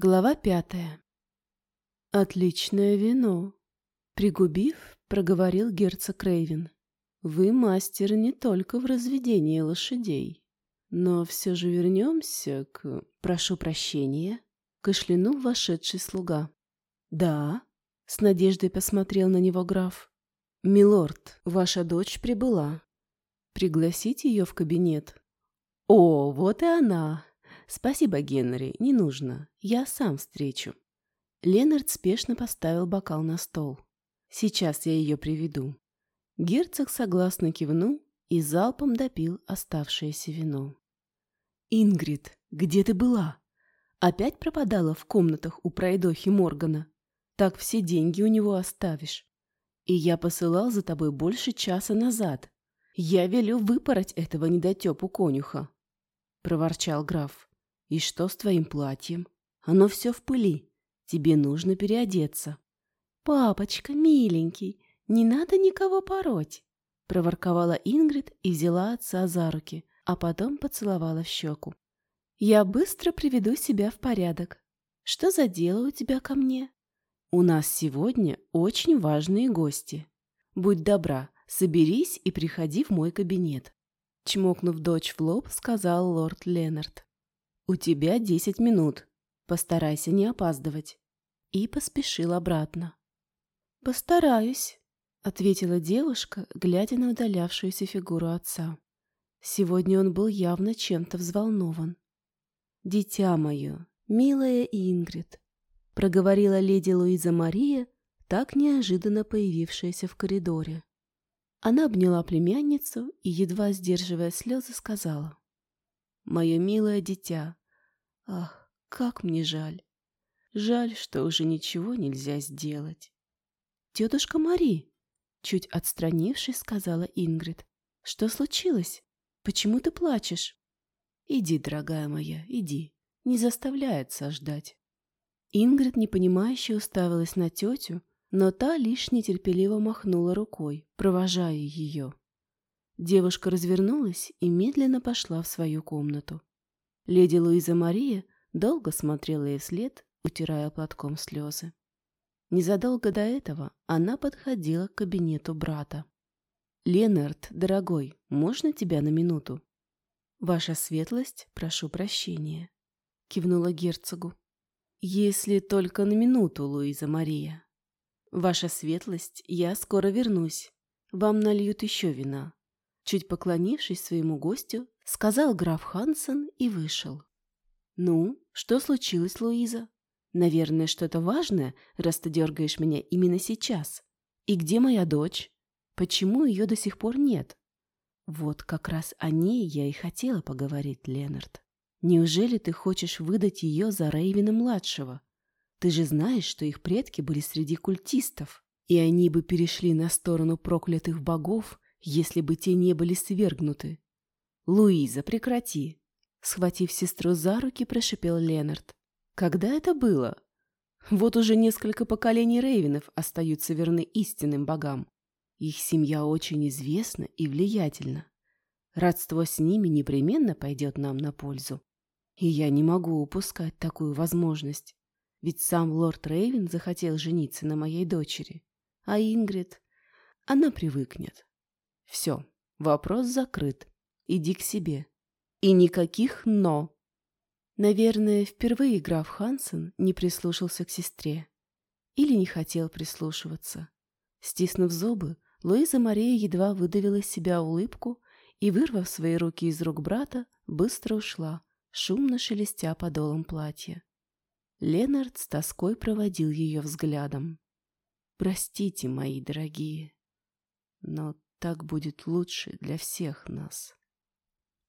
Глава пятая. «Отличное вино», — пригубив, проговорил герцог Рейвен. «Вы мастер не только в разведении лошадей. Но все же вернемся к... Прошу прощения», — кашлянул вошедший слуга. «Да», — с надеждой посмотрел на него граф. «Милорд, ваша дочь прибыла. Пригласите ее в кабинет». «О, вот и она!» «Спасибо, Генри, не нужно. Я сам встречу». Ленард спешно поставил бокал на стол. «Сейчас я ее приведу». Герцог согласно кивнул и залпом допил оставшееся вино. «Ингрид, где ты была? Опять пропадала в комнатах у пройдохи Моргана? Так все деньги у него оставишь. И я посылал за тобой больше часа назад. Я велю выпороть этого недотепу конюха», — проворчал граф. «И что с твоим платьем? Оно все в пыли. Тебе нужно переодеться». «Папочка, миленький, не надо никого пороть», — проворковала Ингрид и взяла отца за руки, а потом поцеловала в щеку. «Я быстро приведу себя в порядок. Что за дело у тебя ко мне?» «У нас сегодня очень важные гости. Будь добра, соберись и приходи в мой кабинет», — чмокнув дочь в лоб, сказал лорд Ленард. «У тебя десять минут. Постарайся не опаздывать». И поспешил обратно. «Постараюсь», — ответила девушка, глядя на удалявшуюся фигуру отца. Сегодня он был явно чем-то взволнован. «Дитя мое, милая Ингрид», — проговорила леди Луиза Мария, так неожиданно появившаяся в коридоре. Она обняла племянницу и, едва сдерживая слезы, сказала. «Мое милое дитя, Ах, как мне жаль. Жаль, что уже ничего нельзя сделать. Тетушка Мари, чуть отстранившись, сказала Ингрид. Что случилось? Почему ты плачешь? Иди, дорогая моя, иди. Не заставляй ждать. Ингрид непонимающе уставилась на тетю, но та лишь нетерпеливо махнула рукой, провожая ее. Девушка развернулась и медленно пошла в свою комнату. Леди Луиза Мария долго смотрела ей вслед, утирая платком слезы. Незадолго до этого она подходила к кабинету брата. «Ленард, дорогой, можно тебя на минуту?» «Ваша светлость, прошу прощения», — кивнула герцогу. «Если только на минуту, Луиза Мария. Ваша светлость, я скоро вернусь. Вам нальют еще вина». Чуть поклонившись своему гостю, сказал граф Хансен и вышел. «Ну, что случилось, Луиза? Наверное, что-то важное, раз ты дергаешь меня именно сейчас. И где моя дочь? Почему ее до сих пор нет?» «Вот как раз о ней я и хотела поговорить, Ленард. Неужели ты хочешь выдать ее за Рейвина-младшего? Ты же знаешь, что их предки были среди культистов, и они бы перешли на сторону проклятых богов, если бы те не были свергнуты. «Луиза, прекрати!» Схватив сестру за руки, прошипел Ленард. «Когда это было?» «Вот уже несколько поколений Рейвенов остаются верны истинным богам. Их семья очень известна и влиятельна. Родство с ними непременно пойдет нам на пользу. И я не могу упускать такую возможность. Ведь сам лорд Рейвен захотел жениться на моей дочери. А Ингрид... Она привыкнет. Все, вопрос закрыт. Иди к себе. И никаких «но». Наверное, впервые граф Хансен не прислушался к сестре. Или не хотел прислушиваться. Стиснув зубы, Луиза Мария едва выдавила из себя улыбку и, вырвав свои руки из рук брата, быстро ушла, шумно шелестя подолом платья. Ленард с тоской проводил ее взглядом. «Простите, мои дорогие, но так будет лучше для всех нас.